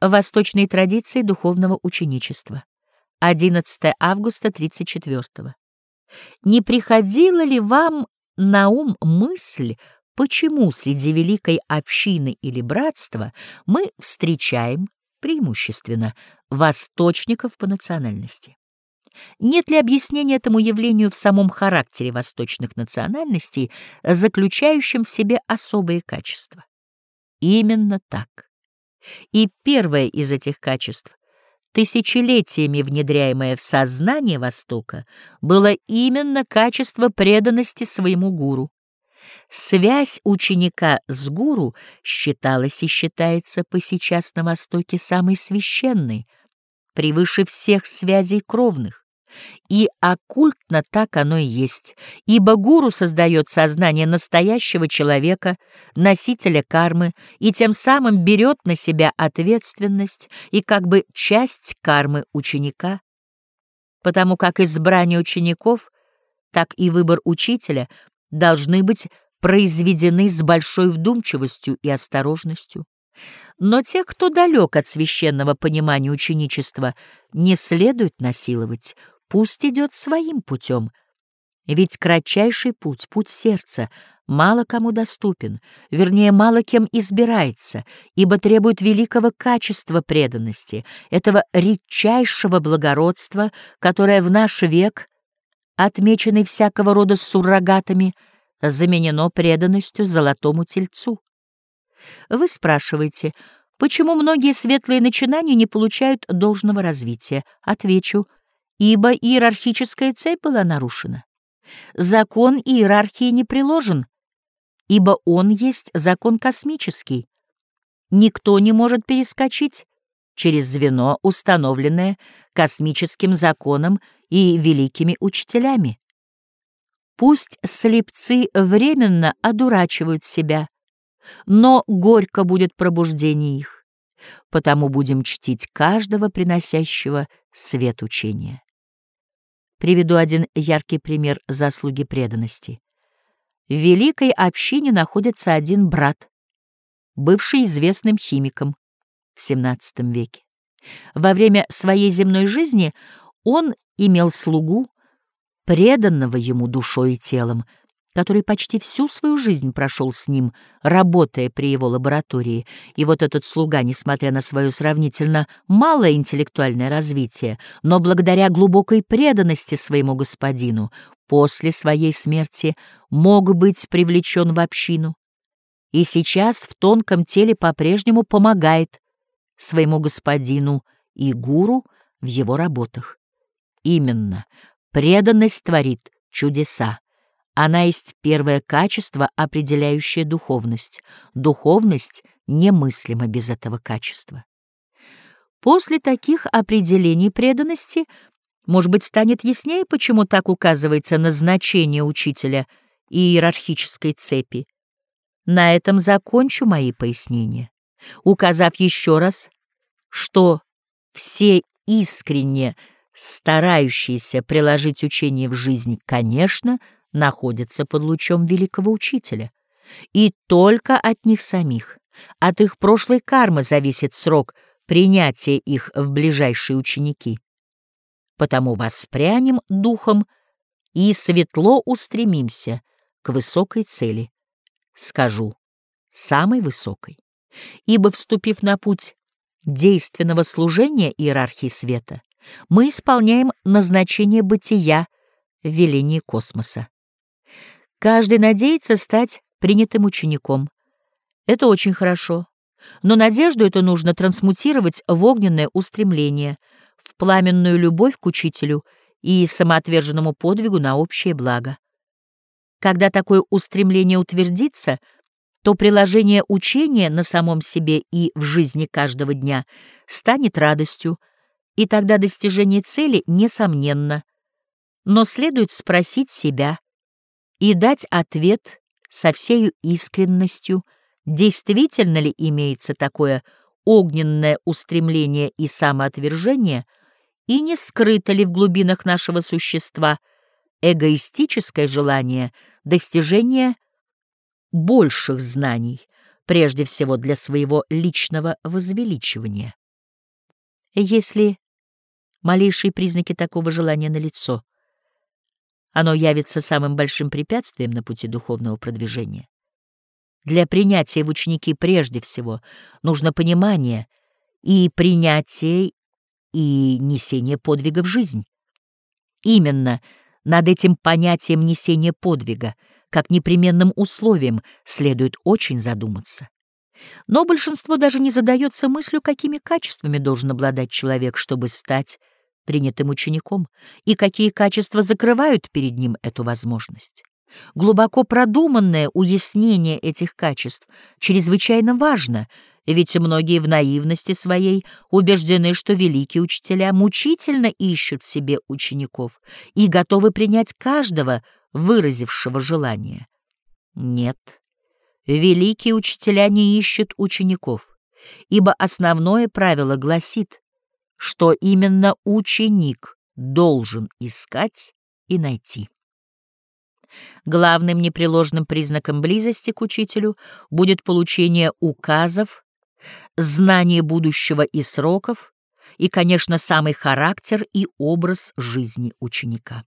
Восточные традиции духовного ученичества. 11 августа 34 -го. Не приходила ли вам на ум мысль, почему среди великой общины или братства мы встречаем преимущественно восточников по национальности? Нет ли объяснения этому явлению в самом характере восточных национальностей, заключающем в себе особые качества? Именно так. И первое из этих качеств, тысячелетиями внедряемое в сознание Востока, было именно качество преданности своему гуру. Связь ученика с гуру считалась и считается по сейчас на Востоке самой священной, превыше всех связей кровных. И оккультно так оно и есть, ибо гуру создает сознание настоящего человека, носителя кармы, и тем самым берет на себя ответственность и как бы часть кармы ученика, потому как избрание учеников, так и выбор учителя должны быть произведены с большой вдумчивостью и осторожностью. Но тех, кто далек от священного понимания ученичества, не следует насиловать, Пусть идет своим путем. Ведь кратчайший путь, путь сердца, мало кому доступен, вернее, мало кем избирается, ибо требует великого качества преданности, этого редчайшего благородства, которое в наш век, отмеченный всякого рода суррогатами, заменено преданностью золотому тельцу. Вы спрашиваете, почему многие светлые начинания не получают должного развития? Отвечу — ибо иерархическая цепь была нарушена. Закон иерархии не приложен, ибо он есть закон космический. Никто не может перескочить через звено, установленное космическим законом и великими учителями. Пусть слепцы временно одурачивают себя, но горько будет пробуждение их, потому будем чтить каждого приносящего свет учения. Приведу один яркий пример заслуги преданности. В великой общине находится один брат, бывший известным химиком в XVII веке. Во время своей земной жизни он имел слугу, преданного ему душой и телом, который почти всю свою жизнь прошел с ним, работая при его лаборатории. И вот этот слуга, несмотря на свое сравнительно малое интеллектуальное развитие, но благодаря глубокой преданности своему господину, после своей смерти мог быть привлечен в общину. И сейчас в тонком теле по-прежнему помогает своему господину и гуру в его работах. Именно преданность творит чудеса. Она есть первое качество, определяющее духовность. Духовность немыслима без этого качества. После таких определений преданности, может быть, станет яснее, почему так указывается на значение учителя и иерархической цепи. На этом закончу мои пояснения, указав еще раз, что все искренне старающиеся приложить учение в жизнь, конечно, — находятся под лучом великого учителя, и только от них самих, от их прошлой кармы зависит срок принятия их в ближайшие ученики. Потому воспрянем духом и светло устремимся к высокой цели, скажу, самой высокой. Ибо, вступив на путь действенного служения иерархии света, мы исполняем назначение бытия в велении космоса. Каждый надеется стать принятым учеником. Это очень хорошо. Но надежду эту нужно трансмутировать в огненное устремление, в пламенную любовь к учителю и самоотверженному подвигу на общее благо. Когда такое устремление утвердится, то приложение учения на самом себе и в жизни каждого дня станет радостью, и тогда достижение цели несомненно. Но следует спросить себя — и дать ответ со всей искренностью, действительно ли имеется такое огненное устремление и самоотвержение, и не скрыто ли в глубинах нашего существа эгоистическое желание достижения больших знаний, прежде всего для своего личного возвеличивания. Если малейшие признаки такого желания налицо, оно явится самым большим препятствием на пути духовного продвижения. Для принятия в ученики прежде всего нужно понимание и принятие и несение подвига в жизнь. Именно над этим понятием несения подвига, как непременным условием, следует очень задуматься. Но большинство даже не задается мыслью, какими качествами должен обладать человек, чтобы стать принятым учеником, и какие качества закрывают перед ним эту возможность. Глубоко продуманное уяснение этих качеств чрезвычайно важно, ведь многие в наивности своей убеждены, что великие учителя мучительно ищут себе учеников и готовы принять каждого, выразившего желание. Нет, великие учителя не ищут учеников, ибо основное правило гласит, что именно ученик должен искать и найти. Главным непреложным признаком близости к учителю будет получение указов, знание будущего и сроков и, конечно, самый характер и образ жизни ученика.